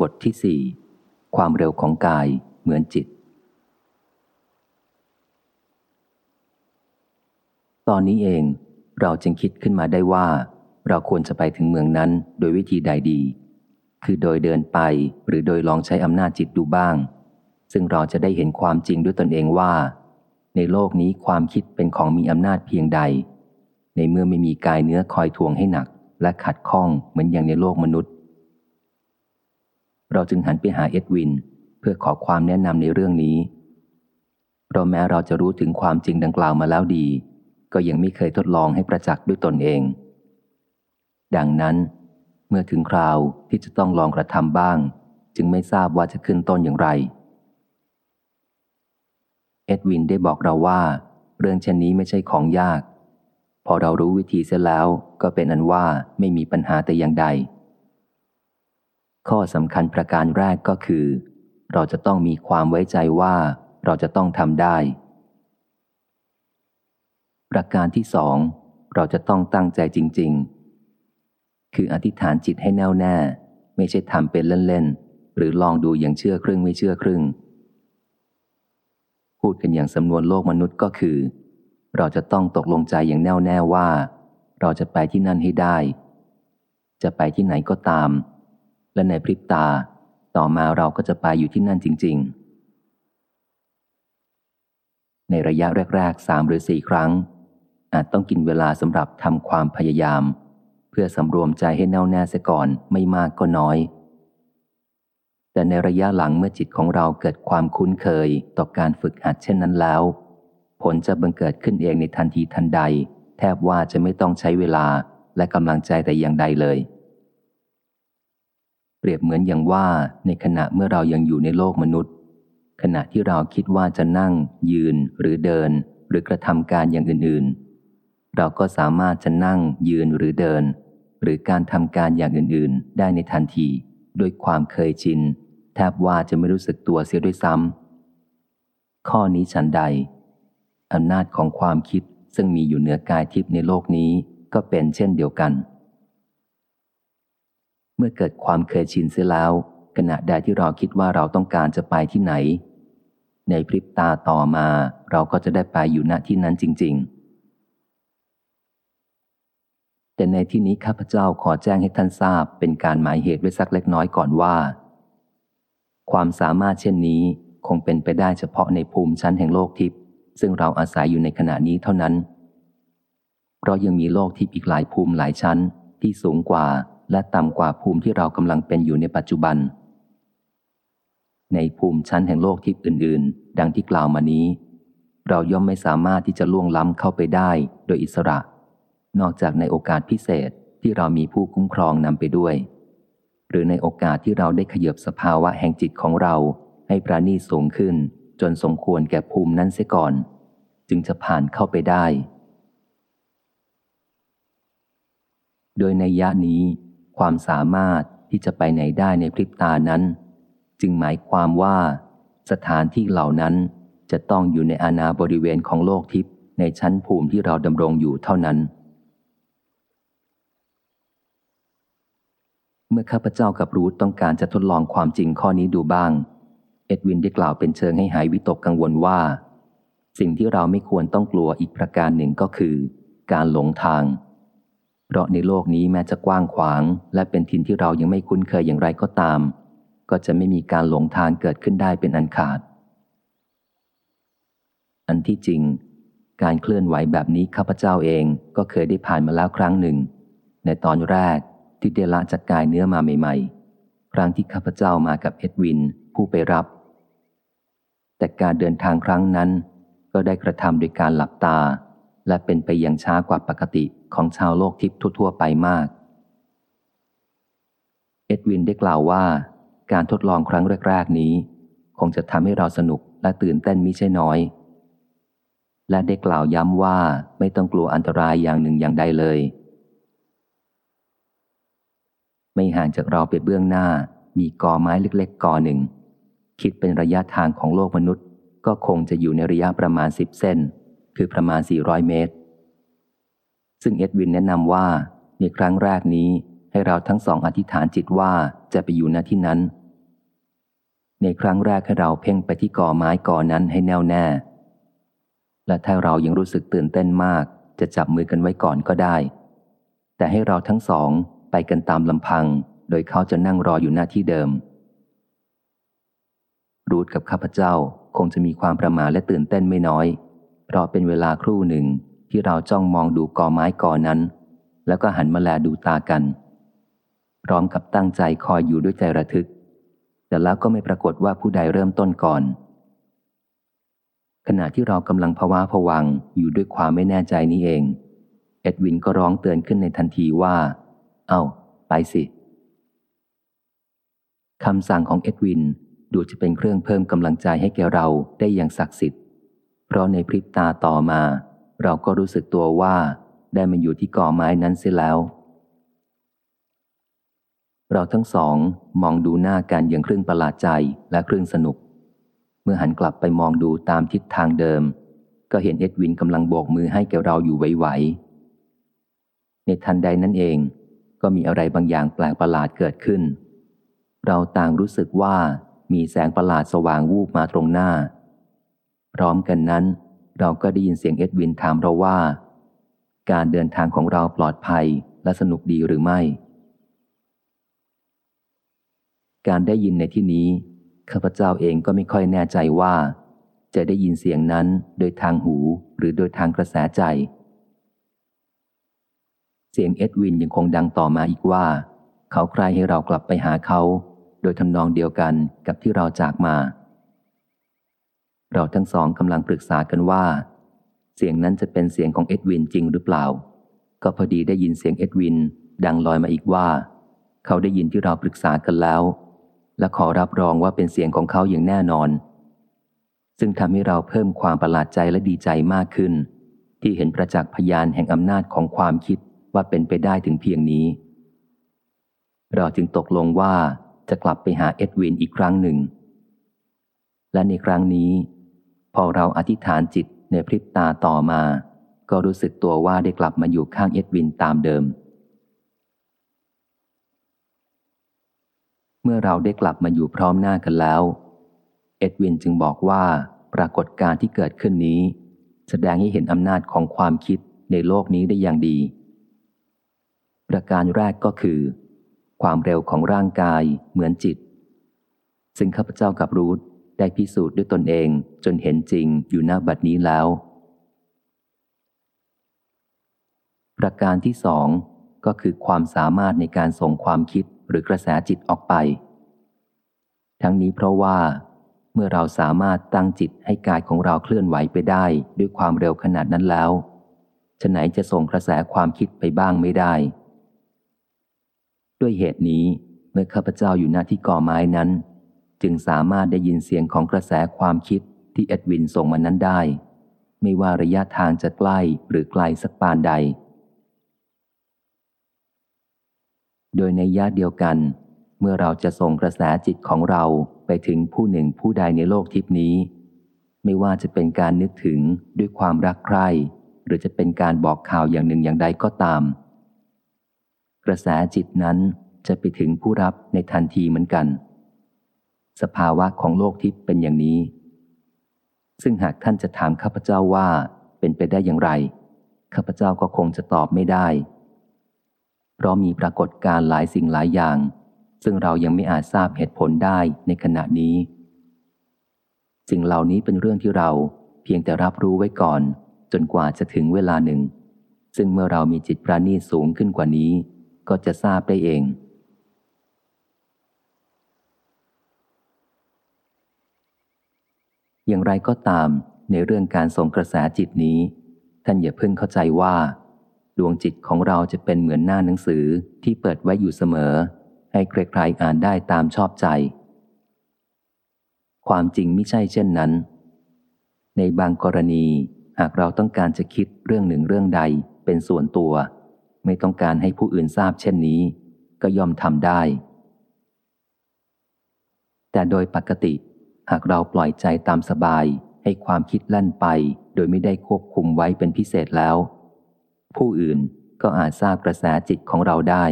บทที่สี่ความเร็วของกายเหมือนจิต ตอนนี้เองเราจึงคิดขึ้นมาได้ว่า เราควรจะไปถึงเมืองนั้นโดยวิธีใดดี คือโดยเดินไปหรือโดยลองใช้อำนาจจิตดูบ้าง ซึ่งเราจะได้เห็นความจริงด้วยตนเองว่า ในโลกนี้ความคิดเป็นของมีอำนาจเพียงใด ในเมื่อไม่มีกายเนื้อคอยทวงให้หนัก และขัดข้องเหมือนอย่างในโลกมนุษย์ เราจึงหันไปหาเอ็ดวิน เพื่อขอความแนะนำในเรื่องนี้ เพราะแม้เราจะรู้ถึงความจริงดังกล่าวมาแล้วดี ก็ยังไม่เคยทดลองให้ประจักษ์ด้วยตนเอง ดังนั้น เมื่อถึงคราวที่จะต้องลองกระทำบ้าง จึงไม่ทราบว่าจะขึ้นต้นอย่างไรเอ็ดวินได้บอกเราว่า เรื่องเช่นนี้ไม่ใช่ของยาก พอเรารู้วิธีเสียแล้วก็เป็นอันว่าไม่มีปัญหาแต่อย่างใด ข้อสำคัญประการแรกก็คือ เราจะต้องมีความไว้ใจว่าเราจะต้องทำได้ ประการที่สองเราจะต้องตั้งใจจริง ๆ คืออธิษฐานจิตให้แน่วแน่ ไม่ใช่ทำเป็นเล่น ๆ หรือลองดูอย่างเชื่อครึ่งไม่เชื่อครึ่ง พูดกันอย่างสำนวนโลกมนุษย์ก็คือ เราจะต้องตกลงใจอย่างแน่วแน่ว่า เราจะไปที่นั่นให้ได้ จะไปที่ไหนก็ตาม และในพริบตา ต่อมาเราก็จะไปอยู่ที่นั่นจริง ๆ ในระยะแรกๆสามหรือสี่ครั้ง อาจต้องกินเวลาสำหรับทำความพยายาม เพื่อสำรวมใจให้แน่วแน่เสียก่อนไม่มากก็น้อย แต่ในระยะหลังเมื่อจิตของเราเกิดความคุ้นเคยต่อการฝึกหัดเช่นนั้นแล้ว ผลจะบังเกิดขึ้นเองในทันทีทันใด แทบว่าจะไม่ต้องใช้เวลาและกำลังใจแต่อย่างใดเลย เปรียบเหมือนอย่างว่าในขณะเมื่อเรายังอยู่ในโลกมนุษย์ ขณะที่เราคิดว่าจะนั่ง ยืนหรือเดิน หรือกระทำการอย่างอื่น ๆ เราก็สามารถจะนั่ง ยืนหรือเดิน หรือการทำการอย่างอื่น ๆ ได้ในทันที ด้วยความเคยชิน แทบว่าจะไม่รู้สึกตัวเสียด้วยซ้ำข้อนี้ฉันใดอำนาจของความคิดซึ่งมีอยู่เหนือกายทิพย์ในโลกนี้ก็เป็นเช่นเดียวกัน เมื่อเกิดความเคยชินเสียแล้ว ขณะใดที่เราคิดว่าเราต้องการจะไปที่ไหน ในพริบตาต่อมา เราก็จะได้ไปอยู่ณที่นั้นจริง ๆ แต่ในที่นี้ข้าพเจ้าขอแจ้งให้ท่านทราบเป็นการหมายเหตุไว้สักเล็กน้อยก่อนว่า ความสามารถเช่นนี้คงเป็นไปได้เฉพาะในภูมิชั้นแห่งโลกทิพย์ซึ่งเราอาศัยอยู่ในขณะนี้เท่านั้น เพราะยังมีโลกทิพย์อีกหลายภูมิหลายชั้นที่สูงกว่า และต่ำกว่าภูมิที่เรากำลังเป็นอยู่ในปัจจุบัน ในภูมิชั้นแห่งโลกทิพย์อื่น ๆ ดังที่กล่าวมานี้ เราย่อมไม่สามารถที่จะล่วงล้ำเข้าไปได้โดยอิสระ นอกจากในโอกาสพิเศษที่เรามีผู้คุ้มครองนำไปด้วย หรือในโอกาสที่เราได้ขยบสภาวะแห่งจิตของเราให้ประณีสูงขึ้น จนสมควรแก่ภูมินั้นเสียก่อน จึงจะผ่านเข้าไปได้ โดยในยะนี้ ความสามารถที่จะไปไหนได้ในพริบตานั้น จึงหมายความว่า สถานที่เหล่านั้นจะต้องอยู่ในอาณาบริเวณของโลกทิพย์ในชั้นภูมิที่เราดำรงอยู่เท่านั้น เมื่อข้าพเจ้ากับรูทต้องการจะทดลองความจริงข้อนี้ดูบ้าง เอ็ดวินได้กล่าวเป็นเชิงให้หายวิตกกังวลว่า สิ่งที่เราไม่ควรต้องกลัวอีกประการหนึ่งก็คือ การหลงทาง เพราะในโลกนี้แม้จะกว้างขวาง และเป็นถิ่นที่เรายังไม่คุ้นเคยอย่างไรก็ตาม ก็จะไม่มีการหลงทางเกิดขึ้นได้เป็นอันขาด อันที่จริง การเคลื่อนไหวแบบนี้ข้าพเจ้าเองก็เคยได้ผ่านมาแล้วครั้งหนึ่ง ในตอนแรกที่เดละจากกายเนื้อมาใหม่ ๆ ครั้งที่ข้าพเจ้ามากับเอ็ดวินผู้ไปรับ แต่การเดินทางครั้งนั้น ก็ได้กระทำโดยการหลับตา และเป็นไปอย่างช้ากว่าปกติ ของชาวโลกทิพย์ทั่ว ๆ ไปมาก เอ็ดวินได้กล่าวว่า การทดลองครั้งแรก ๆ นี้ คงจะทำให้เราสนุกและตื่นเต้นมิใช่น้อย และได้กล่าวย้ำว่าไม่ต้องกลัวอันตรายอย่างหนึ่งอย่างใดเลย ไม่ห่างจากเราไปเบื้องหน้ามีกอไม้เล็ก ๆกอหนึ่ง คิดเป็นระยะทางของโลกมนุษย์ ก็คงจะอยู่ในระยะประมาณสิบเส้น คือประมาณ 400 เมตร ซึ่งเอ็ดวินแนะนำว่าในครั้งแรกนี้ให้เราทั้งสองอธิษฐานจิตว่าจะไปอยู่ณที่นั้น ในครั้งแรกให้เราเพ่งไปที่ก่อไม้ก่อนั้นให้แน่วแน่ และถ้าเรายังรู้สึกตื่นเต้นมาก จะจับมือกันไว้ก่อนก็ได้ แต่ให้เราทั้งสองไปกันตามลำพัง โดยเขาจะนั่งรออยู่หน้าที่เดิม รูทกับข้าพเจ้าคงจะมีความประมาและตื่นเต้นไม่น้อย เพราะเป็นเวลาครู่หนึ่ง ที่เราจ้องมองดูกอไม้กอนั้น แล้วก็หันมาแลดูตากัน พร้อมกับตั้งใจคอยอยู่ด้วยใจระทึก แต่แล้วก็ไม่ปรากฏว่าผู้ใดเริ่มต้นก่อน ขณะที่เรากำลังภาวะผวังอยู่ด้วยความไม่แน่ใจนี้เอง เอ็ดวินก็ร้องเตือนขึ้นในทันทีว่า เอา้า ไปสิคำสั่งของเอ็ดวินดูจะเป็นเครื่องเพิ่มกำลังใจให้แก่เราได้อย่างศักดิ์สิทธิ์ เพราะในพริบตาต่อมา เราก็รู้สึกตัวว่าได้มาอยู่ที่ก่อไม้นั้นเสียแล้ว เราทั้งสองมองดูหน้ากันอย่างครึ่งประหลาดใจและครึ่งสนุก เมื่อหันกลับไปมองดูตามทิศทางเดิม ก็เห็นเอ็ดวินกำลังโบกมือให้แกเราอยู่ไหวๆในทันใดนั้นเองก็มีอะไรบางอย่างแปลกประหลาดเกิดขึ้น เราต่างรู้สึกว่ามีแสงประหลาดสว่างวูบมาตรงหน้า พร้อมกันนั้น เราก็ได้ยินเสียงเอ็ดวินถามเราว่า การเดินทางของเราปลอดภัยและสนุกดีหรือไม่ การได้ยินในที่นี้ ข้าพเจ้าเองก็ไม่ค่อยแน่ใจว่า จะได้ยินเสียงนั้นโดยทางหูหรือโดยทางกระแสใจ เสียงเอ็ดวินยังคงดังต่อมาอีกว่า เขาใครให้เรากลับไปหาเขา โดยทำนองเดียวกันกับที่เราจากมา เราทั้งสองกำลังปรึกษากันว่า เสียงนั้นจะเป็นเสียงของเอ็ดวินจริงหรือเปล่า ก็พอดีได้ยินเสียงเอ็ดวิน ดังลอยมาอีกว่า เขาได้ยินที่เราปรึกษากันแล้ว และขอรับรองว่าเป็นเสียงของเขาอย่างแน่นอน ซึ่งทำให้เราเพิ่มความประหลาดใจและดีใจมากขึ้น ที่เห็นประจักษ์พยานแห่งอำนาจของความคิดว่าเป็นไปได้ถึงเพียงนี้ เราจึงตกลงว่าจะกลับไปหาเอ็ดวินอีกครั้งหนึ่ง และในครั้งนี้ พอเราอธิษฐานจิตในพริบตาต่อมา ก็รู้สึกตัวว่าได้กลับมาอยู่ข้างเอ็ดวินตามเดิม เมื่อเราได้กลับมาอยู่พร้อมหน้ากันแล้ว เอ็ดวินจึงบอกว่าปรากฏการที่เกิดขึ้นนี้ แสดงให้เห็นอำนาจของความคิดในโลกนี้ได้อย่างดี ประการแรกก็คือ ความเร็วของร่างกายเหมือนจิต ซึ่งข้าพเจ้ากับรูธ ได้พิสูจน์ด้วยตนเองจนเห็นจริงอยู่หน้าบัดนี้แล้ว ประการที่สองก็คือความสามารถในการส่งความคิดหรือกระแสจิตออกไป ทั้งนี้เพราะว่า เมื่อเราสามารถตั้งจิตให้กายของเราเคลื่อนไหวไปได้ด้วยความเร็วขนาดนั้นแล้วฉะไหนจะส่งกระแสความคิดไปบ้างไม่ได้ ด้วยเหตุนี้เมื่อข้าพเจ้าอยู่หน้าที่ก่อไม้นั้น จึงสามารถได้ยินเสียงของกระแสความคิดที่เอ็ดวินส่งมานั้นได้ ไม่ว่าระยะทางจะใกล้หรือไกลสักปานใด โดยในญาติเดียวกัน เมื่อเราจะส่งกระแสจิตของเราไปถึงผู้หนึ่งผู้ใดในโลกทิพนี้ ไม่ว่าจะเป็นการนึกถึงด้วยความรักใคร่หรือจะเป็นการบอกข่าวอย่างหนึ่งอย่างใดก็ตาม กระแสจิตนั้นจะไปถึงผู้รับในทันทีเหมือนกัน สภาวะของโลกทิพย์เป็นอย่างนี้ ซึ่งหากท่านจะถามข้าพเจ้าว่าเป็นไปได้อย่างไร ข้าพเจ้าก็คงจะตอบไม่ได้ เพราะมีปรากฏการหลายสิ่งหลายอย่าง ซึ่งเรายังไม่อาจทราบเหตุผลได้ในขณะนี้ สิ่งเหล่านี้เป็นเรื่องที่เราเพียงแต่รับรู้ไว้ก่อน จนกว่าจะถึงเวลาหนึ่ง ซึ่งเมื่อเรามีจิตประณีตสูงขึ้นกว่านี้ ก็จะทราบได้เอง อย่างไรก็ตามในเรื่องการส่งกระแสจิตนี้ ท่านอย่าเพิ่งเข้าใจว่า ดวงจิตของเราจะเป็นเหมือนหน้าหนังสือที่เปิดไว้อยู่เสมอ ให้ใครๆอ่านได้ตามชอบใจ ความจริงไม่ใช่เช่นนั้น ในบางกรณีหากเราต้องการจะคิดเรื่องหนึ่งเรื่องใดเป็นส่วนตัว ไม่ต้องการให้ผู้อื่นทราบเช่นนี้ ก็ย่อมทำได้ แต่โดยปกติ หากเราปล่อยใจตามสบายให้ความคิดลั่นไป โดยไม่ได้ควบคุมไว้เป็นพิเศษแล้ว ผู้อื่นก็อาจทราบกระแสจิตของเราได้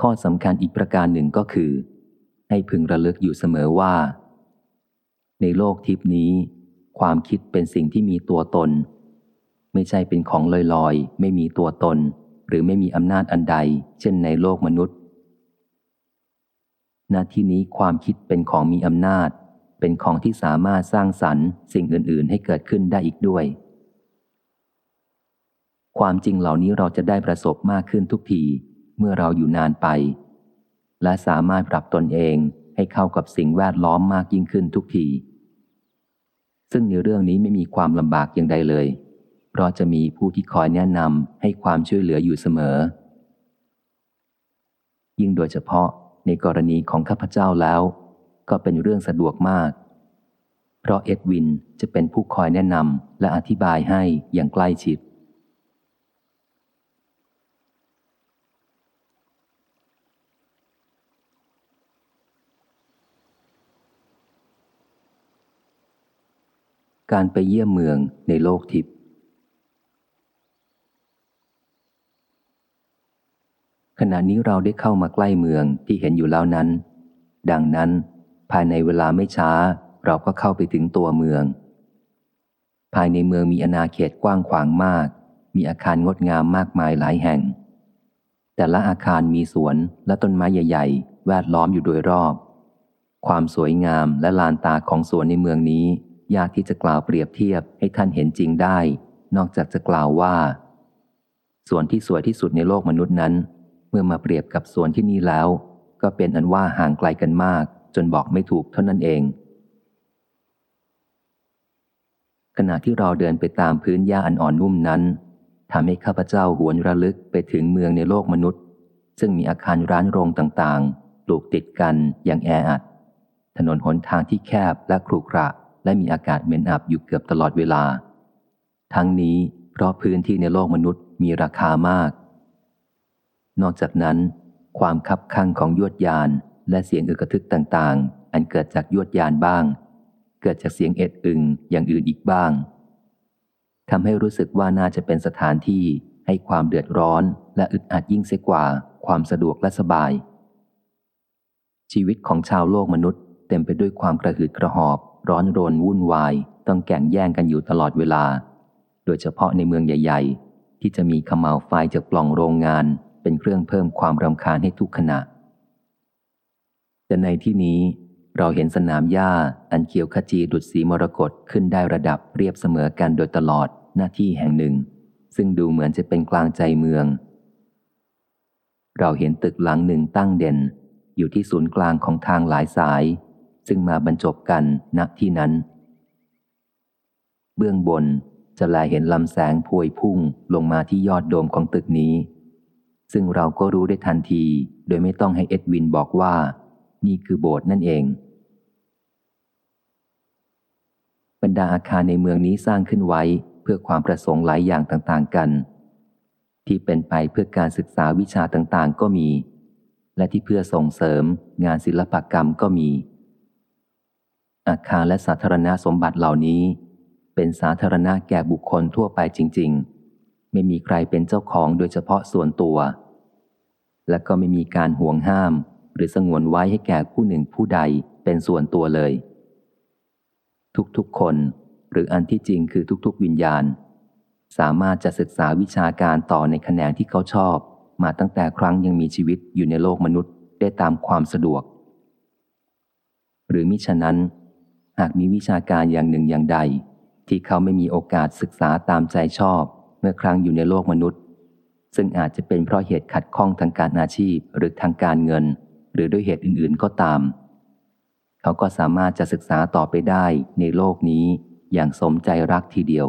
ข้อสำคัญอีกประการหนึ่งก็คือ ให้พึงระลึกอยู่เสมอว่า ในโลกทิพนี้ ความคิดเป็นสิ่งที่มีตัวตน ไม่ใช่เป็นของลอยๆ ไม่มีตัวตน หรือไม่มีอำนาจอันใด เช่นในโลกมนุษย์ ณที่นี้ความคิดเป็นของมีอำนาจ เป็นของที่สามารถสร้างสรรค์สิ่งอื่น ๆ ให้เกิดขึ้นได้อีกด้วย ความจริงเหล่านี้เราจะได้ประสบมากขึ้นทุกทีเมื่อเราอยู่นานไป และสามารถปรับตนเองให้เข้ากับสิ่งแวดล้อมมากยิ่งขึ้นทุกที ซึ่งในเรื่องนี้ไม่มีความลำบากอย่างใดเลย เพราะจะมีผู้ที่คอยแนะนำให้ความช่วยเหลืออยู่เสมอ ยิ่งโดยเฉพาะ ในกรณีของข้าพเจ้าแล้ว ก็เป็นเรื่องสะดวกมาก เพราะเอ็ดวินจะเป็นผู้คอยแนะนำและอธิบายให้อย่างใกล้ชิด การไปเยี่ยมเมืองในโลกทิพย์ข ณะนี้เราได้เข้ามาใกล้เมืองที่เห็นอยู่แล้วนั้น ดังนั้น ภายในเวลาไม่ช้า เราก็เข้าไปถึงตัวเมือง ภายในเมืองมีอาณาเขตกว้างขวางมาก มีอาคารงดงามมากมายหลายแห่ง แต่ละอาคารมีสวนและต้นไม้ใหญ่ ๆ แวดล้อมอยู่โดยรอบ ความสวยงามและลานตาของสวนในเมืองนี้ ยากที่จะกล่าวเปรียบเทียบให้ท่านเห็นจริงได้ นอกจากจะกล่าวว่า สวนที่สวยที่สุดในโลกมนุษย์นั้น มื่อมาเปรียบกับสวนที่นี่แล้ว ก็เป็นอันว่าห่างไกลกันมาก จนบอกไม่ถูกเท่านั้นเอง ขณะที่เราเดินไปตามพื้นหญ้าอันอ่อนนุ่มนั้นทำให้ข้าพเจ้าหวนระลึกไปถึงเมืองในโลกมนุษย์ ซึ่งมีอาคารร้านโรงต่างๆ ปลูกติดกันอย่างแออัด ถนนหนทางที่แคบและครุขระ และมีอากาศเหม็นอับอยู่เกือบตลอดเวลา ทั้งนี้เพราะพื้นที่ในโลกมนุษย์มีราคามาก นอกจากนั้น ความคับข้างของยวดยานและเสียงอึกระทึกต่างๆ อันเกิดจากยวดยานบ้าง เกิดจากเสียงเอ็ดอึงอย่างอื่นอีกบ้างทำให้รู้สึกว่าน่าจะเป็นสถานที่ให้ความเดือดร้อนและอึดอัดยิ่งเสียกว่าความสะดวกและสบาย ชีวิตของชาวโลกมนุษย์ เต็มไปด้วยความกระหืดกระหอบ ร้อนรนวุ่นวาย ต้องแก่งแย่งกันอยู่ตลอดเวลา โดยเฉพาะในเมืองใหญ่ ๆ ที่จะมีขมาวไฟจากปล่องโรงงาน เป็นเครื่องเพิ่มความรำคาญให้ทุกขณะ แต่ในที่นี้เราเห็นสนามหญ้าอันเขียวขจีดุดสีมรกตขึ้นได้ระดับเรียบเสมอกันโดยตลอดหน้าที่แห่งหนึ่ง ซึ่งดูเหมือนจะเป็นกลางใจเมือง เราเห็นตึกหลังหนึ่งตั้งเด่น อยู่ที่ศูนย์กลางของทางหลายสาย ซึ่งมาบรรจบกันณที่นั้น เบื้องบนจะแลเห็นลำแสงพวยพุ่งลงมาที่ยอดโดมของตึกนี้ ซึ่งเราก็รู้ได้ทันที โดยไม่ต้องให้เอ็ดวินบอกว่า นี่คือโบสถ์นั่นเอง บรรดาอาคารในเมืองนี้สร้างขึ้นไว้เพื่อความประสงค์หลายอย่างต่างๆกัน ที่เป็นไปเพื่อการศึกษาวิชาต่างๆ ก็มี และที่เพื่อส่งเสริมงานศิลปกรรมก็มี อาคารและสาธารณสมบัติเหล่านี้ เป็นสาธารณะแก่บุคคลทั่วไปจริง ๆไม่มีใครเป็นเจ้าของโดยเฉพาะส่วนตัว และก็ไม่มีการห่วงห้าม หรือสงวนไว้ให้แก่ผู้หนึ่งผู้ใดเป็นส่วนตัวเลย ทุกๆคน หรืออันที่จริงคือทุกๆ วิญญาณ สามารถจะศึกษาวิชาการต่อในแขนงที่เขาชอบ มาตั้งแต่ครั้งยังมีชีวิตอยู่ในโลกมนุษย์ได้ตามความสะดวก หรือมิฉะนั้น หากมีวิชาการอย่างหนึ่งอย่างใด ที่เขาไม่มีโอกาสศึกษาตามใจชอบ เมื่อครั้งอยู่ในโลกมนุษย์ ซึ่งอาจจะเป็นเพราะเหตุขัดข้องทางการอาชีพหรือทางการเงิน หรือด้วยเหตุอื่นๆก็ตาม เขาก็สามารถจะศึกษาต่อไปได้ในโลกนี้อย่างสมใจรักทีเดียว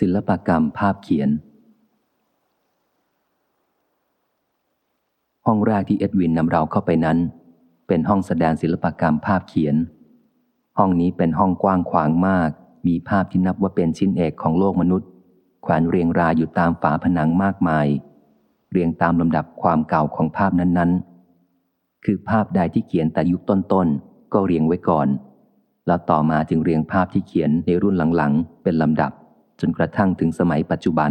ศิลปกรรมภาพเขียน ห้องแรกที่เอ็ดวินนำเราเข้าไปนั้น เป็นห้องแสดงศิลปกรรมภาพเขียน ห้องนี้เป็นห้องกว้างขวางมาก มีภาพที่นับว่าเป็นชิ้นเอกของโลกมนุษย์ แขวนเรียงรายอยู่ตามฝาผนังมากมาย เรียงตามลำดับความเก่าของภาพนั้นๆ คือภาพใดที่เขียนแต่ยุคต้นๆ ก็เรียงไว้ก่อน แล้วต่อมาจึงเรียงภาพที่เขียนในรุ่นหลังๆ เป็นลำดับ จนกระทั่งถึงสมัยปัจจุบัน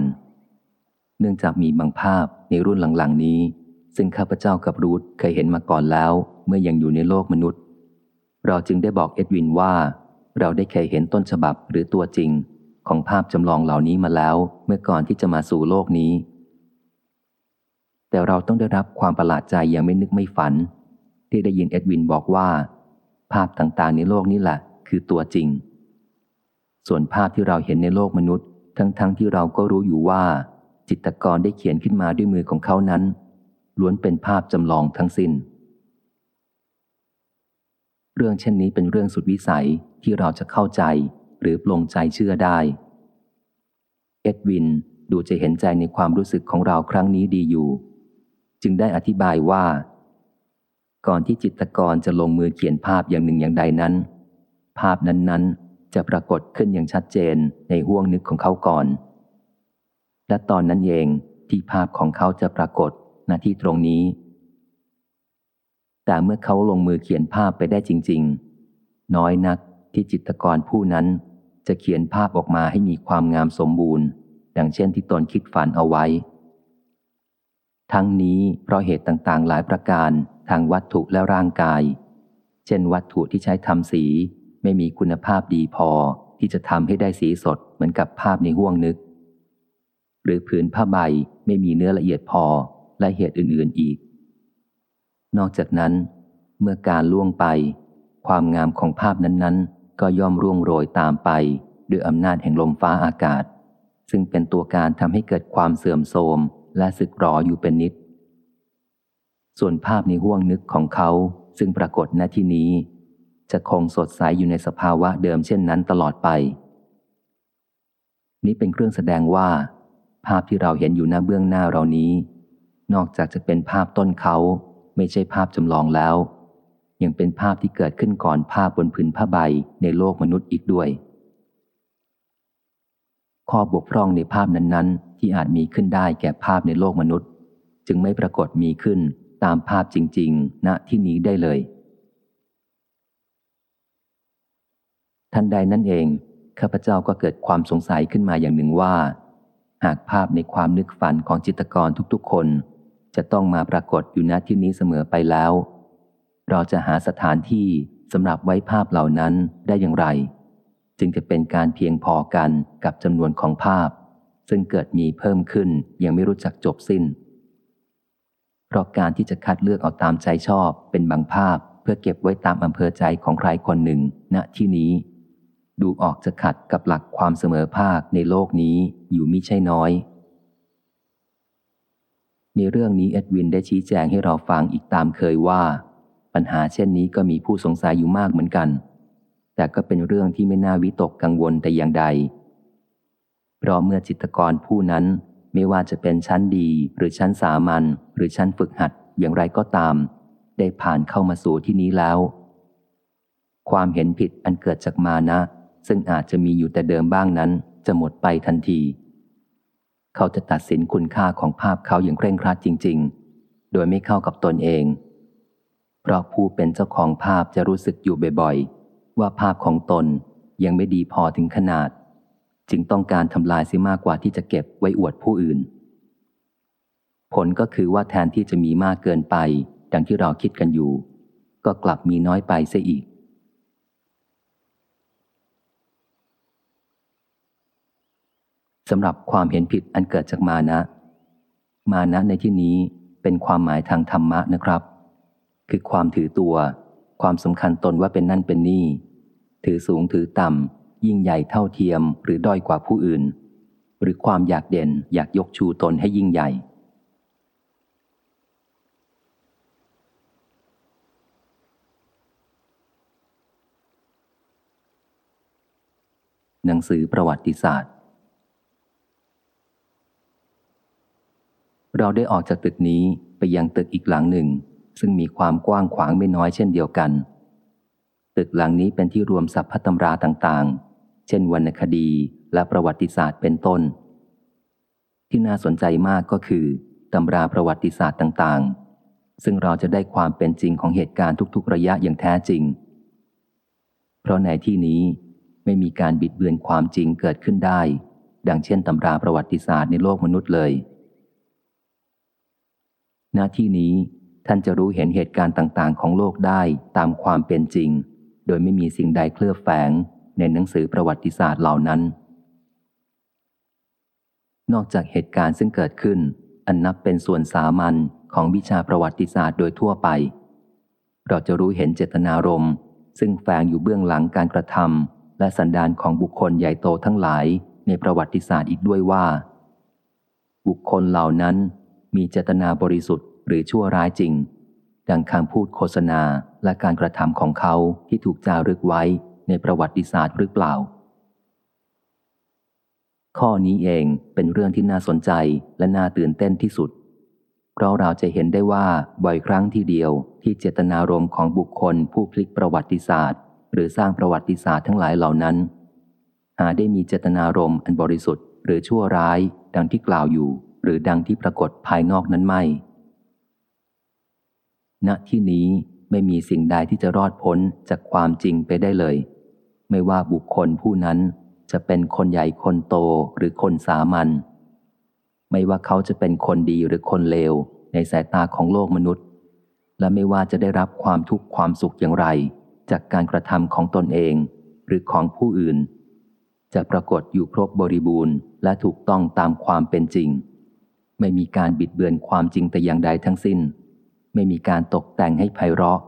เนื่องจากมีบางภาพในรุ่นหลังๆ นี้ ซึ่งข้าพเจ้ากับรูธเคยเห็นมาก่อนแล้ว เมื่อยังอยู่ในโลกมนุษย์ เราจึงได้บอกเอ็ดวินว่า เราได้เคยเห็นต้นฉบับหรือตัวจริง ของภาพจำลองเหล่านี้มาแล้วเมื่อก่อนที่จะมาสู่โลกนี้ แต่เราต้องได้รับความประหลาดใจอย่างไม่นึกไม่ฝัน ที่ได้ยินเอ็ดวินบอกว่า ภาพต่างๆในโลกนี้แหละคือตัวจริง ส่วนภาพที่เราเห็นในโลกมนุษย์ ทั้งๆทที่เราก็รู้อยู่ว่า จิตกรได้เขียนขึ้นมาด้วยมือของเขานั้นล้วนเป็นภาพจำลองทั้งสิน้น เรื่องเช่นนี้เป็นเรื่องสุดวิสัยที่เราจะเข้าใจหรือปลงใจเชื่อได้ เอ็ดวินดูจะเห็นใจในความรู้สึกของเราครั้งนี้ดีอยู่ จึงได้อธิบายว่า ก่อนที่จิตกรจะลงมือเขียนภาพอย่างหนึ่งอย่างใดนั้น ภาพนั้นๆ จะปรากฏขึ้นอย่างชัดเจนในห่วงนึกของเขาก่อน และตอนนั้นเองที่ภาพของเขาจะปรากฏหน้าที่ตรงนี้ แต่เมื่อเขาลงมือเขียนภาพไปได้จริง ๆ น้อยนักที่จิตรกรผู้นั้นจะเขียนภาพออกมาให้มีความงามสมบูรณ์ ดังเช่นที่ตนคิดฝันเอาไว้ ทั้งนี้เพราะเหตุต่างๆ หลายประการทางวัตถุและร่างกาย เช่น วัตถุที่ใช้ทำสีไม่มีคุณภาพดีพอที่จะทำให้ได้สีสดเหมือนกับภาพในห่วงนึก หรือผืนผ้าใบไม่มีเนื้อละเอียดพอและเหตุอื่นๆอีก นอกจากนั้น เมื่อการล่วงไป ความงามของภาพนั้นๆ ก็ย่อมร่วงโรยตามไปด้วยอำนาจแห่งลมฟ้าอากาศ ซึ่งเป็นตัวการทำให้เกิดความเสื่อมโทรมและสึกหรออยู่เป็นนิด ส่วนภาพในห่วงนึกของเขาซึ่งปรากฏณที่นี้ จะคงสดใสยอยู่ในสภาวะเดิมเช่นนั้นตลอดไป นี้เป็นเครื่องแสดงว่า ภาพที่เราเห็นอยู่หน้าเบื้องหน้าเรานี้ นอกจากจะเป็นภาพต้นเขา ไม่ใช่ภาพจำลองแล้ว ยังเป็นภาพที่เกิดขึ้นก่อนภาพบนผืนผ้าใบในโลกมนุษย์อีกด้วย ข้อบกพร่องในภาพนั้นๆ ที่อาจมีขึ้นได้แก่ภาพในโลกมนุษย์ จึงไม่ปรากฏมีขึ้นตามภาพจริง ๆ ณที่นี้ได้เลยทันใดนั่นเองข้าพเจ้าก็เกิดความสงสัยขึ้นมาอย่างหนึ่งว่า หากภาพในความนึกฝันของจิตกรทุกๆคน จะต้องมาปรากฏอยู่ณที่นี้เสมอไปแล้ว เราจะหาสถานที่สำหรับไว้ภาพเหล่านั้นได้อย่างไร จึงจะเป็นการเพียงพอกันกับจำนวนของภาพ ซึ่งเกิดมีเพิ่มขึ้นยังไม่รู้จักจบสิ้น เพราะการที่จะคัดเลือกเอาตามใจชอบเป็นบางภาพเพื่อเก็บไว้ตามอำเภอใจของใครคนหนึ่ง ณที่นี้ ดูออกจะขัดกับหลักความเสมอภาคในโลกนี้อยู่มิใช่น้อย ในเรื่องนี้เอ็ดวินได้ชี้แจงให้เราฟังอีกตามเคยว่า ปัญหาเช่นนี้ก็มีผู้สงสัยอยู่มากเหมือนกัน แต่ก็เป็นเรื่องที่ไม่น่าวิตกกังวลแต่อย่างใด เพราะเมื่อจิตกรผู้นั้นไม่ว่าจะเป็นชั้นดีหรือชั้นสามัญหรือชั้นฝึกหัดอย่างไรก็ตาม ได้ผ่านเข้ามาสู่ที่นี้แล้ว ความเห็นผิดอันเกิดจากมานะ ซึ่งอาจจะมีอยู่แต่เดิมบ้างนั้นจะหมดไปทันที เขาจะตัดสินคุณค่าของภาพเขาอย่างเคร่งครัดจริง ๆ โดยไม่เข้ากับตนเอง เพราะผู้เป็นเจ้าของภาพจะรู้สึกอยู่บ่อยๆ ว่าภาพของตนยังไม่ดีพอถึงขนาด จึงต้องการทำลายเสียมากกว่าที่จะเก็บไว้อวดผู้อื่น ผลก็คือว่าแทนที่จะมีมากเกินไป ดังที่เราคิดกันอยู่ ก็กลับมีน้อยไปเสียอีก สำหรับความเห็นผิดอันเกิดจากมานะ มานะในที่นี้เป็นความหมายทางธรรมะนะครับ คือความถือตัว ความสำคัญตนว่าเป็นนั่นเป็นนี่ ถือสูงถือต่ำ ยิ่งใหญ่เท่าเทียม หรือด้อยกว่าผู้อื่น หรือความอยากเด่นอยากยกชูตนให้ยิ่งใหญ่หนังสือประวัติศาสตร์ เราได้ออกจากตึกนี้ไปยังตึกอีกหลังหนึ่ง ซึ่งมีความกว้างขวางไม่น้อยเช่นเดียวกัน ตึกหลังนี้เป็นที่รวมสัพพตำราต่างๆ เช่นวรรณคดีและประวัติศาสตร์เป็นต้น ที่น่าสนใจมากก็คือตำราประวัติศาสตร์ต่างๆ ซึ่งเราจะได้ความเป็นจริงของเหตุการณ์ทุกๆ ระยะอย่างแท้จริง เพราะในที่นี้ไม่มีการบิดเบือนความจริงเกิดขึ้นได้ ดังเช่นตำราประวัติศาสตร์ในโลกมนุษย์เลย หน้าที่นี้ท่านจะรู้เห็นเหตุการณ์ต่างๆ ของโลกได้ตามความเป็นจริง โดยไม่มีสิ่งใดเคลือบแฝงในหนังสือประวัติศาสตร์เหล่านั้น นอกจากเหตุการณ์ซึ่งเกิดขึ้น อันนับเป็นส่วนสามัญของวิชาประวัติศาสตร์โดยทั่วไป เราจะรู้เห็นเจตนารมณ์ ซึ่งแฝงอยู่เบื้องหลังการกระทำและสันดานของบุคคลใหญ่โตทั้งหลายในประวัติศาสตร์อีกด้วยว่า บุคคลเหล่านั้น มีเจตนาบริสุทธิ์หรือชั่วร้ายจริง ดังคำพูดโฆษณาและการกระทำของเขาที่ถูกจารึกไว้ในประวัติศาสตร์หรือเปล่า ข้อนี้เองเป็นเรื่องที่น่าสนใจและน่าตื่นเต้นที่สุด เพราะเราจะเห็นได้ว่าบ่อยครั้งที่เดียวที่เจตนารมณ์ของบุคคลผู้พลิกประวัติศาสตร์ หรือสร้างประวัติศาสตร์ทั้งหลายเหล่านั้น หาได้มีเจตนารมณ์อันบริสุทธิ์หรือชั่วร้ายดังที่กล่าวอยู่ หรือดังที่ปรากฏภายนอกนั้นไม่ ณ ที่นี้ไม่มีสิ่งใดที่จะรอดพ้นจากความจริงไปได้เลย ไม่ว่าบุคคลผู้นั้นจะเป็นคนใหญ่คนโตหรือคนสามัญ ไม่ว่าเขาจะเป็นคนดีหรือคนเลวในสายตาของโลกมนุษย์ และไม่ว่าจะได้รับความทุกข์ความสุขอย่างไร จากการกระทำของตนเองหรือของผู้อื่น จะปรากฏอยู่ครบบริบูรณ์และถูกต้องตามความเป็นจริง ไม่มีการบิดเบือนความจริงแต่อย่างใดทั้งสิ้น ไม่มีการตกแต่งให้ไพเราะ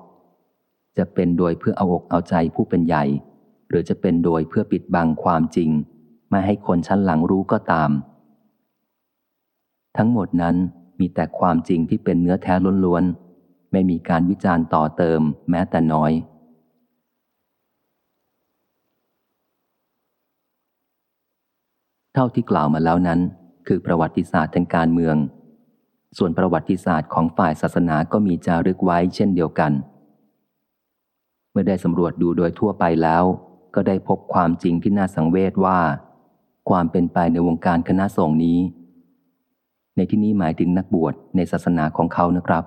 จะเป็นโดยเพื่อเอาอกเอาใจผู้เป็นใหญ่ หรือจะเป็นโดยเพื่อปิดบังความจริง ไม่ให้คนชั้นหลังรู้ก็ตาม ทั้งหมดนั้นมีแต่ความจริงที่เป็นเนื้อแท้ล้วนๆ ไม่มีการวิจารณ์ต่อเติมแม้แต่น้อย เท่าที่กล่าวมาแล้วนั้น คือประวัติศาสตร์ทางการเมือง ส่วนประวัติศาสตร์ของฝ่ายศาสนาก็มีจารึกไว้เช่นเดียวกัน เมื่อได้สำรวจดูโดยทั่วไปแล้ว ก็ได้พบความจริงที่น่าสังเวชว่า ความเป็นไปในวงการคณะสงฆ์นี้ ในที่นี้หมายถึงนักบวชในศาสนาของเขานะครับ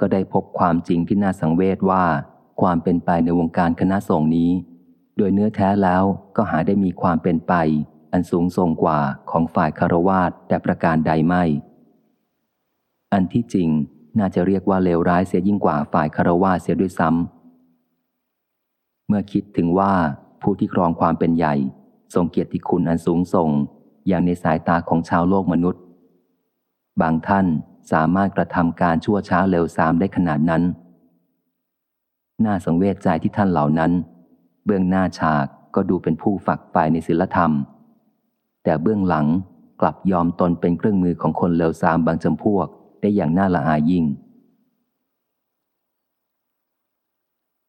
ก็ได้พบความจริงที่น่าสังเวชว่า ความเป็นไปในวงการคณะสงฆ์นี้ โดยเนื้อแท้แล้วก็หาได้มีความเป็นไป อันสูงส่งกว่าของฝ่ายคารวาสแต่ประการใดไม่ อันที่จริงน่าจะเรียกว่าเลวร้ายเสียยิ่งกว่าฝ่ายคารวาสเสียด้วยซ้ำ เมื่อคิดถึงว่าผู้ที่ครองความเป็นใหญ่ ทรงเกียรติคุณอันสูงส่ง อย่างในสายตาของชาวโลกมนุษย์ บางท่านสามารถกระทำการชั่วช้าเร็วสามได้ขนาดนั้น น่าสังเวชใจที่ท่านเหล่านั้น เบื้องหน้าฉากก็ดูเป็นผู้ฝักใฝ่ในศีลธรรม แต่เบื้องหลังกลับยอมตนเป็นเครื่องมือของคนเลวสามบางจำพวกได้อย่างน่าละอายยิ่ง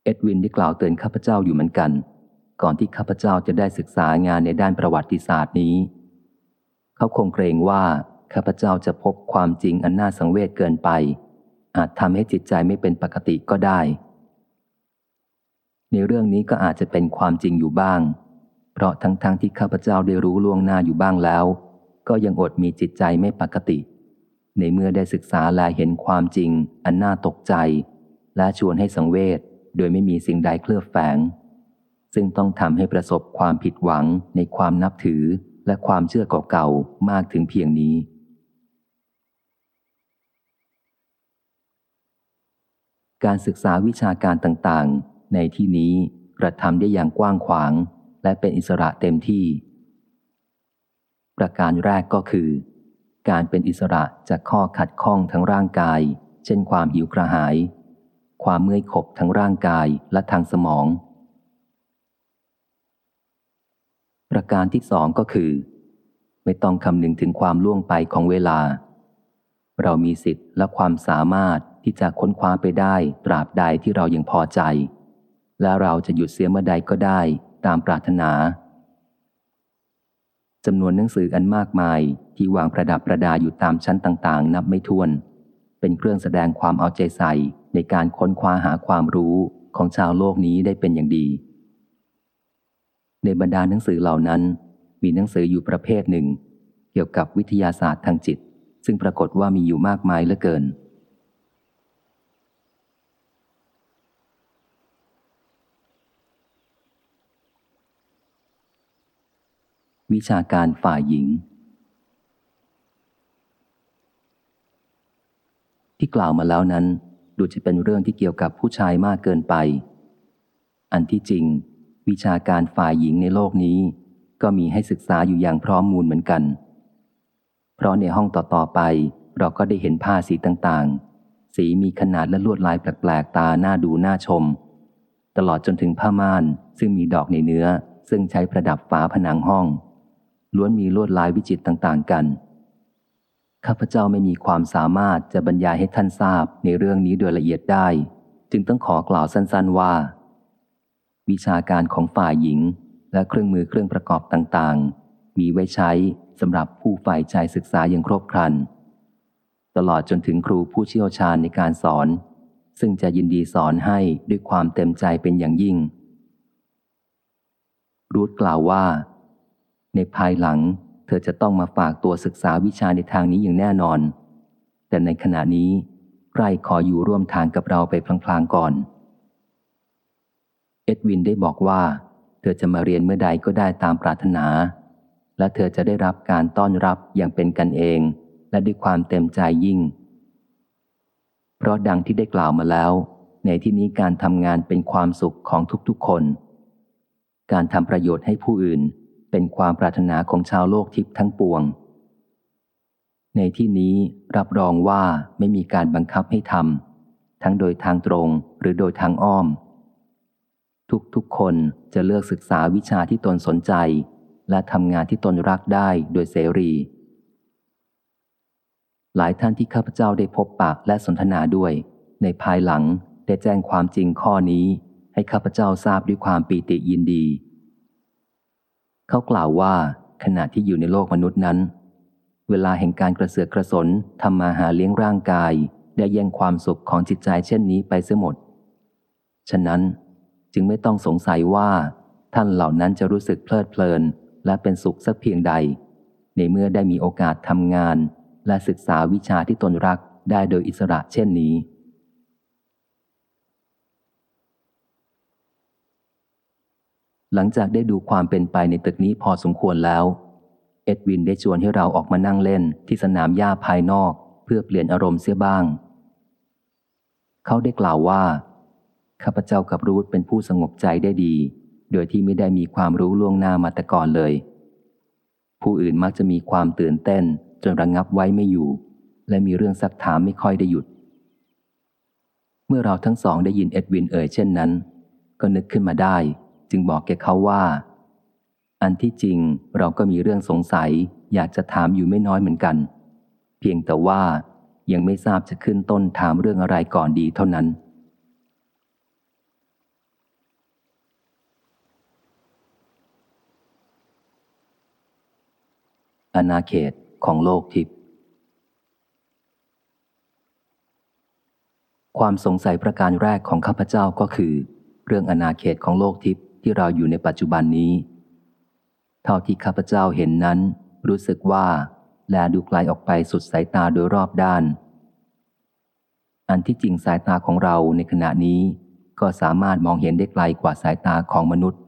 เอ็ดวินได้กล่าวเตือนข้าพเจ้าอยู่เหมือนกัน ก่อนที่ข้าพเจ้าจะได้ศึกษางานในด้านประวัติศาสตร์นี้ เขาคงเกรงว่าข้าพเจ้าจะพบความจริงอันน่าสังเวชเกินไป อาจทำให้จิตใจไม่เป็นปกติก็ได้ ในเรื่องนี้ก็อาจจะเป็นความจริงอยู่บ้าง เพราะทั้งๆทที่ข้าพเจ้าได้รู้ล่วงหน้าอยู่บ้างแล้ว ก็ยังอดมีจิตใจไม่ปกติ ในเมื่อได้ศึกษาและเห็นความจริง อันน่าตกใจ และชวนให้สังเวชโดยไม่มีสิ่งใดเคลือบแฝง ซึ่งต้องทำให้ประสบความผิดหวังในความนับถือและความเชื่อเก่าๆมากถึงเพียงนี้ การศึกษาวิชาการต่างๆ ในที่นี้กระทำได้อย่างกว้างขวาง และเป็นอิสระเต็มที่ ประการแรกก็คือ การเป็นอิสระจากข้อขัดข้องทั้งร่างกาย เช่นความหิวกระหาย ความเมื่อยขบทั้งร่างกายและทางสมอง ประการที่สองก็คือ ไม่ต้องคำนึงถึงความล่วงไปของเวลา เรามีสิทธิ์และความสามารถที่จะค้นคว้าไปได้ตราบใดที่เรายังพอใจ และเราจะหยุดเสียเมื่อใดก็ได้ ตามปรารถนาจำนวนหนังสืออันมากมายที่วางประดับประดาอยู่ตามชั้นต่างๆ นับไม่ถ้วน เป็นเครื่องแสดงความเอาใจใส่ในการค้นคว้าหาความรู้ของชาวโลกนี้ได้เป็นอย่างดี ในบรรดาหนังสือเหล่านั้น มีหนังสืออยู่ประเภทหนึ่ง เกี่ยวกับวิทยาศาสตร์ทางจิต ซึ่งปรากฏว่ามีอยู่มากมายเหลือเกิน วิชาการฝ่ายหญิง ที่กล่าวมาแล้วนั้น ดูจะเป็นเรื่องที่เกี่ยวกับผู้ชายมากเกินไป อันที่จริง วิชาการฝ่ายหญิงในโลกนี้ ก็มีให้ศึกษาอยู่อย่างพร้อมมูลเหมือนกัน เพราะในห้องต่อๆไป เราก็ได้เห็นผ้าสีต่างๆ สีมีขนาดและลวดลายแปลกๆ ตาหน้าดูน่าชม ตลอดจนถึงผ้าม่านซึ่งมีดอกในเนื้อซึ่งใช้ประดับฝาผนังห้อง ล้วนมีลวดลายวิจิตต่างๆกัน ข้าพเจ้าไม่มีความสามารถจะบรรยายให้ท่านทราบในเรื่องนี้โดยละเอียดได้ จึงต้องขอกล่าวสั้นๆว่า วิชาการของฝ่ายหญิงและเครื่องมือเครื่องประกอบต่างๆ มีไว้ใช้สำหรับผู้ฝ่ายใจศึกษาอย่างครบครัน ตลอดจนถึงครูผู้เชี่ยวชาญในการสอน ซึ่งจะยินดีสอนให้ด้วยความเต็มใจเป็นอย่างยิ่งรูทกล่าวว่า ในภายหลัง เธอจะต้องมาฝากตัวศึกษาวิชาในทางนี้อย่างแน่นอน แต่ในขณะนี้ใครขออยู่ร่วมทางกับเราไปพลางๆก่อน เอ็ดวินได้บอกว่า เธอจะมาเรียนเมื่อใดก็ได้ตามปรารถนา และเธอจะได้รับการต้อนรับอย่างเป็นกันเอง และด้วยความเต็มใจยิ่ง เพราะดังที่ได้กล่าวมาแล้ว ในที่นี้การทำงานเป็นความสุขของทุกๆคน การทำประโยชน์ให้ผู้อื่น เป็นความปรารถนาของชาวโลกทิพย์ทั้งปวง ในที่นี้รับรองว่าไม่มีการบังคับให้ทำทั้งโดยทางตรงหรือโดยทางอ้อม ทุกๆคนจะเลือกศึกษาวิชาที่ตนสนใจ และทำงานที่ตนรักได้โดยเสรี หลายท่านที่ข้าพเจ้าได้พบปะและสนทนาด้วย ในภายหลังได้แจ้งความจริงข้อนี้ให้ข้าพเจ้าทราบด้วยความปีติยินดี เขากล่าวว่าขณะที่อยู่ในโลกมนุษย์นั้น เวลาแห่งการกระเสือกกระสนทำมาหาเลี้ยงร่างกาย ได้แย่งความสุขของจิตใจเช่นนี้ไปเสียหมด ฉะนั้นจึงไม่ต้องสงสัยว่า ท่านเหล่านั้นจะรู้สึกเพลิดเพลิน และเป็นสุขสักเพียงใด ในเมื่อได้มีโอกาสทำงาน และศึกษาวิชาที่ตนรักได้โดยอิสระเช่นนี้ หลังจากได้ดูความเป็นไปในตึกนี้พอสมควรแล้ว เอ็ดวินได้ชวนให้เราออกมานั่งเล่นที่สนามหญ้าภายนอก เพื่อเปลี่ยนอารมณ์เสียบ้าง เขาได้กล่าวว่า ข้าพเจ้ากับรูธเป็นผู้สงบใจได้ดี โดยที่ไม่ได้มีความรู้ล่วงหน้ามาแต่ก่อนเลย ผู้อื่นมักจะมีความตื่นเต้นจนระงงับไว้ไม่อยู่ และมีเรื่องซักถามไม่ค่อยได้หยุด เมื่อเราทั้งสองได้ยินเอ็ดวินเอ่ยเช่นนั้น ก็นึกขึ้นมาได้ จึงบอกแกเขาว่า อันที่จริงเราก็มีเรื่องสงสัย อยากจะถามอยู่ไม่น้อยเหมือนกัน เพียงแต่ว่ายังไม่ทราบจะขึ้นต้นถามเรื่องอะไรก่อนดีเท่านั้นอาณาเขตของโลกทิพย์ความสงสัยประการแรกของข้าพเจ้าก็คือ เรื่องอาณาเขตของโลกทิพย์ ที่เราอยู่ในปัจจุบันนี้ เท่าที่ข้าพเจ้าเห็นนั้น รู้สึกว่าแลดูไกลออกไปสุดสายตาโดยรอบด้าน อันที่จริงสายตาของเราในขณะนี้ ก็สามารถมองเห็นได้ไกลกว่าสายตาของมนุษย์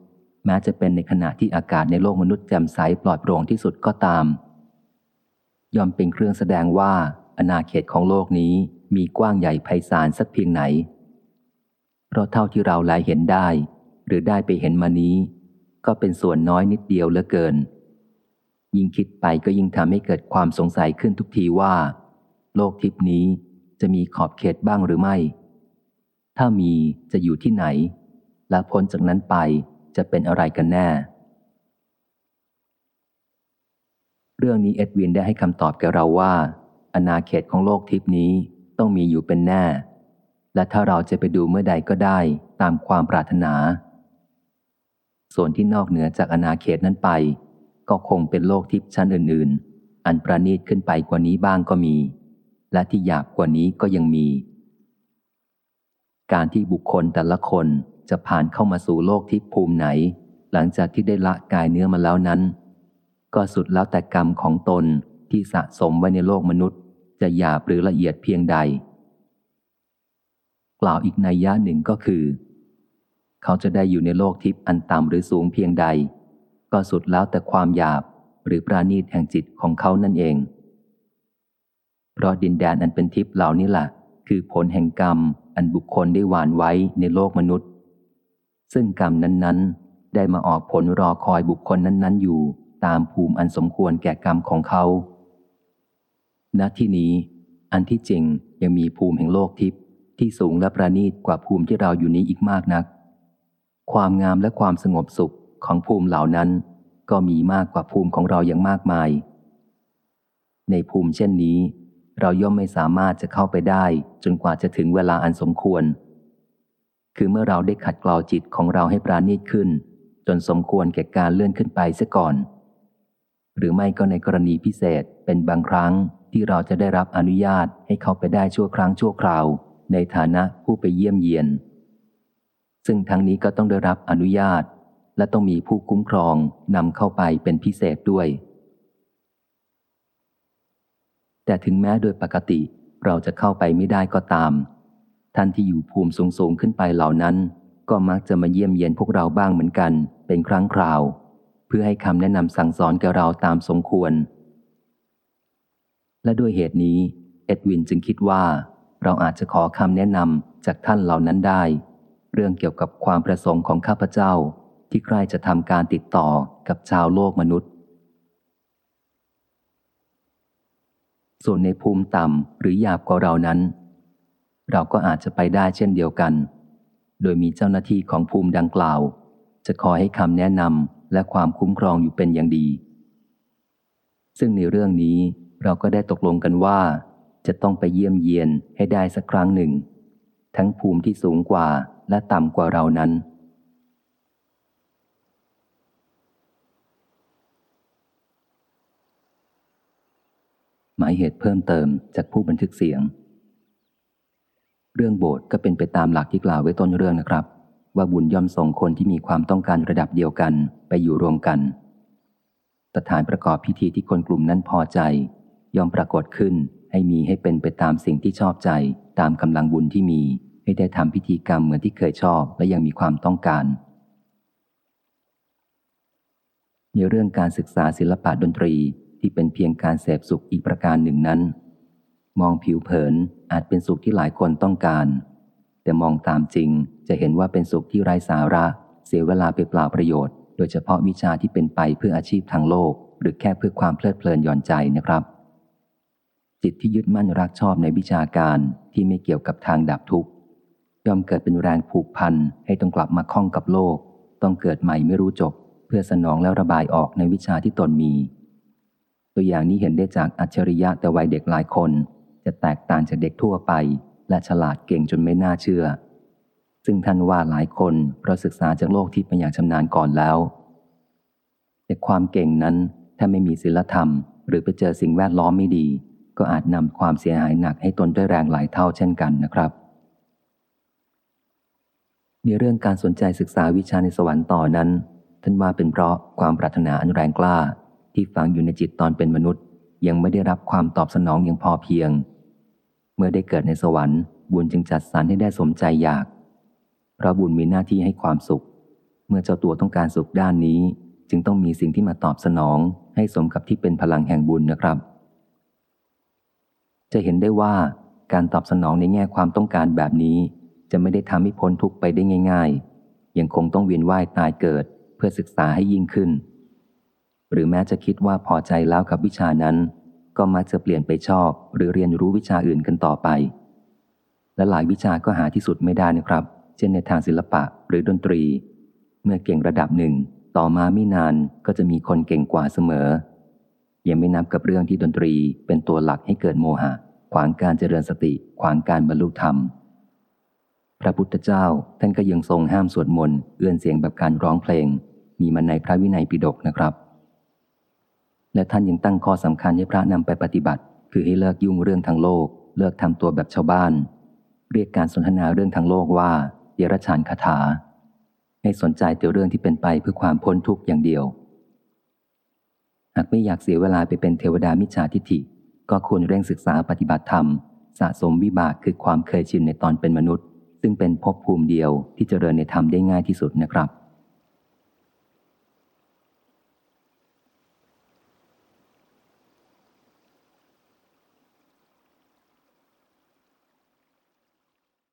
แม้จะเป็นในขณะที่อากาศในโลกมนุษย์แจ่มใสปลอดโปร่งที่สุดก็ตาม ย่อมเป็นเครื่องแสดงว่าอาณาเขตของโลกนี้มีกว้างใหญ่ไพศาลสักเพียงไหน เพราะเท่าที่เราแลเห็นได้ หรือได้ไปเห็นมานี้ ก็เป็นส่วนน้อยนิดเดียวเหลือเกิน ยิ่งคิดไปก็ยิ่งทำให้เกิดความสงสัยขึ้นทุกทีว่า โลกทิพนี้จะมีขอบเขตบ้างหรือไม่ ถ้ามีจะอยู่ที่ไหน และพ้นจากนั้นไปจะเป็นอะไรกันแน่ เรื่องนี้เอ็ดวินได้ให้คำตอบแกเราว่าอาณาเขตของโลกทิพนี้ต้องมีอยู่เป็นแน่ และถ้าเราจะไปดูเมื่อใดก็ได้ตามความปรารถนา ส่วนที่นอกเหนือจากอาณาเขตนั้นไป ก็คงเป็นโลกทิพย์ชั้นอื่น ๆ อันประณีตขึ้นไปกว่านี้บ้างก็มี และที่หยาบกว่านี้ก็ยังมี การที่บุคคลแต่ละคนจะผ่านเข้ามาสู่โลกทิพย์ภูมิไหน หลังจากที่ได้ละกายเนื้อมาแล้วนั้น ก็สุดแล้วแต่กรรมของตนที่สะสมไว้ในโลกมนุษย์ จะหยาบหรือละเอียดเพียงใด กล่าวอีกในยะหนึ่งก็คือ เขาจะได้อยู่ในโลกทิพย์อันต่ำหรือสูงเพียงใด ก็สุดแล้วแต่ความหยาบหรือปราณีตแห่งจิตของเขานั่นเอง เพราะดินแดนอันเป็นทิพย์เหล่านี้แหละคือผลแห่งกรรมอันบุคคลได้หวานไว้ในโลกมนุษย์ ซึ่งกรรมนั้นๆ ได้มาออกผลรอคอยบุคคลนั้นๆ อยู่ตามภูมิอันสมควรแก่กรรมของเขา ณ ที่นี้ อันที่จริงยังมีภูมิแห่งโลกทิพย์ที่สูงและประณีตกว่าภูมิที่เราอยู่นี้อีกมากนัก ความงามและความสงบสุขของภูมิเหล่านั้น ก็มีมากกว่าภูมิของเราอย่างมากมาย ในภูมิเช่นนี้ เราย่อมไม่สามารถจะเข้าไปได้จนกว่าจะถึงเวลาอันสมควร คือเมื่อเราได้ขัดเกลาจิตของเราให้ปราณีตขึ้น จนสมควรแก่การเลื่อนขึ้นไปเสียก่อน หรือไม่ก็ในกรณีพิเศษเป็นบางครั้งที่เราจะได้รับอนุญาตให้เข้าไปได้ชั่วครั้งชั่วคราว ในฐานะผู้ไปเยี่ยมเยียน ซึ่งทั้งนี้ก็ต้องได้รับอนุญาต และต้องมีผู้คุ้มครองนำเข้าไปเป็นพิเศษด้วย แต่ถึงแม้โดยปกติเราจะเข้าไปไม่ได้ก็ตาม ท่านที่อยู่ภูมิสูงสูงขึ้นไปเหล่านั้น ก็มักจะมาเยี่ยมเยียนพวกเราบ้างเหมือนกัน เป็นครั้งคราว เพื่อให้คำแนะนำสั่งสอนแก่เราตามสมควร และด้วยเหตุนี้ เอ็ดวินจึงคิดว่า เราอาจจะขอคำแนะนำจากท่านเหล่านั้นได้ เรื่องเกี่ยวกับความประสงค์ของข้าพเจ้า ที่ใครจะทำการติดต่อกับชาวโลกมนุษย์ ส่วนในภูมิต่ำหรือหยาบกว่าเรานั้น เราก็อาจจะไปได้เช่นเดียวกัน โดยมีเจ้าหน้าที่ของภูมิดังกล่าว จะคอยให้คำแนะนำและความคุ้มครองอยู่เป็นอย่างดี ซึ่งในเรื่องนี้เราก็ได้ตกลงกันว่า จะต้องไปเยี่ยมเยียนให้ได้สักครั้งหนึ่ง ทั้งภูมิที่สูงกว่า และต่ำกว่าเรานั้น หมายเหตุเพิ่มเติมจากผู้บันทึกเสียง เรื่องโบสถ์ก็เป็นไปตามหลักที่กล่าวไว้ต้นเรื่องนะครับ ว่าบุญย่อมส่งคนที่มีความต้องการระดับเดียวกันไปอยู่รวมกัน สถานประกอบพิธีที่คนกลุ่มนั้นพอใจ ย่อมปรากฏขึ้นให้มีให้เป็นไปตามสิ่งที่ชอบใจตามกำลังบุญที่มี ให้ได้ทำพิธีกรรมเหมือนที่เคยชอบและยังมีความต้องการ ในเรื่องการศึกษาศิลปะดนตรีที่เป็นเพียงการเสพสุขอีกประการหนึ่งนั้น มองผิวเผินอาจเป็นสุขที่หลายคนต้องการ แต่มองตามจริงจะเห็นว่าเป็นสุขที่ไร้สาระ เสียเวลาไปเปล่าประโยชน์ โดยเฉพาะวิชาที่เป็นไปเพื่ออาชีพทางโลก หรือแค่เพื่อความเพลิดเพลินหย่อนใจนะครับจิตที่ยึดมั่นรักชอบในวิชาการที่ไม่เกี่ยวกับทางดับทุกข์ ย่อมเกิดเป็นแรงผูกพันให้ต้องกลับมาคล้องกับโลก ต้องเกิดใหม่ไม่รู้จบ เพื่อสนองแล้วระบายออกในวิชาที่ตนมี ตัวอย่างนี้เห็นได้จากอัจฉริยะแต่วัยเด็กหลายคน จะแตกต่างจากเด็กทั่วไป และฉลาดเก่งจนไม่น่าเชื่อ ซึ่งท่านว่าหลายคนเพราะศึกษาจากโลกที่เป็นอย่างชำนาญก่อนแล้ว แต่ความเก่งนั้นถ้าไม่มีศีลธรรม หรือไปเจอสิ่งแวดล้อมไม่ดี ก็อาจนำความเสียหายหนักให้ตนด้วยแรงหลายเท่าเช่นกันนะครับ ในเรื่องการสนใจศึกษาวิชาในสวรรค์ต่อนั้น ท่านว่าเป็นเพราะความปรารถนาอันแรงกล้า ที่ฝังอยู่ในจิตตอนเป็นมนุษย์ ยังไม่ได้รับความตอบสนองอย่างพอเพียง เมื่อได้เกิดในสวรรค์ บุญจึงจัดสรรให้ได้สมใจอยาก เพราะบุญมีหน้าที่ให้ความสุข เมื่อเจ้าตัวต้องการสุขด้านนี้ จึงต้องมีสิ่งที่มาตอบสนอง ให้สมกับที่เป็นพลังแห่งบุญนะครับ จะเห็นได้ว่าการตอบสนองในแง่ความต้องการแบบนี้ จะไม่ได้ทำให้พ้นทุกข์ไปได้ง่าย ๆ ยังคงต้องเวียนว่ายตายเกิดเพื่อศึกษาให้ยิ่งขึ้น หรือแม้จะคิดว่าพอใจแล้วกับวิชานั้น ก็มักจะเปลี่ยนไปชอบ หรือเรียนรู้วิชาอื่นกันต่อไป และหลายวิชาก็หาที่สุดไม่ได้นะครับ เช่นในทางศิลปะหรือดนตรี เมื่อเก่งระดับหนึ่ง ต่อมาไม่นานก็จะมีคนเก่งกว่าเสมอ ยังไม่นับกับเรื่องที่ดนตรีเป็นตัวหลักให้เกิดโมหะขวางการเจริญสติขวางการบรรลุธรรม พระพุทธเจ้าท่านก็ยังทรงห้ามสวดมนต์เอื้อนเสียงแบบการร้องเพลง มีมาในพระวินัยปิฎกนะครับ และท่านยังตั้งข้อสำคัญให้พระนำไปปฏิบัติ คือให้เลิกยุ่งเรื่องทางโลก เลิกทำตัวแบบชาวบ้าน เรียกการสนทนาเรื่องทางโลกว่าเดรัจฉานคาถา ให้สนใจแต่เรื่องที่เป็นไปเพื่อความพ้นทุกข์อย่างเดียวหากไม่อยากเสียเวลาไปเป็นเทวดามิจฉาทิฏฐิ ก็ควรเร่งศึกษาปฏิบัติธรรม สะสมวิบากคือความเคยชินในตอนเป็นมนุษย์ ซึ่งเป็นภพภูมิเดียวที่เจริญในธรรมได้ง่ายที่สุดนะครับ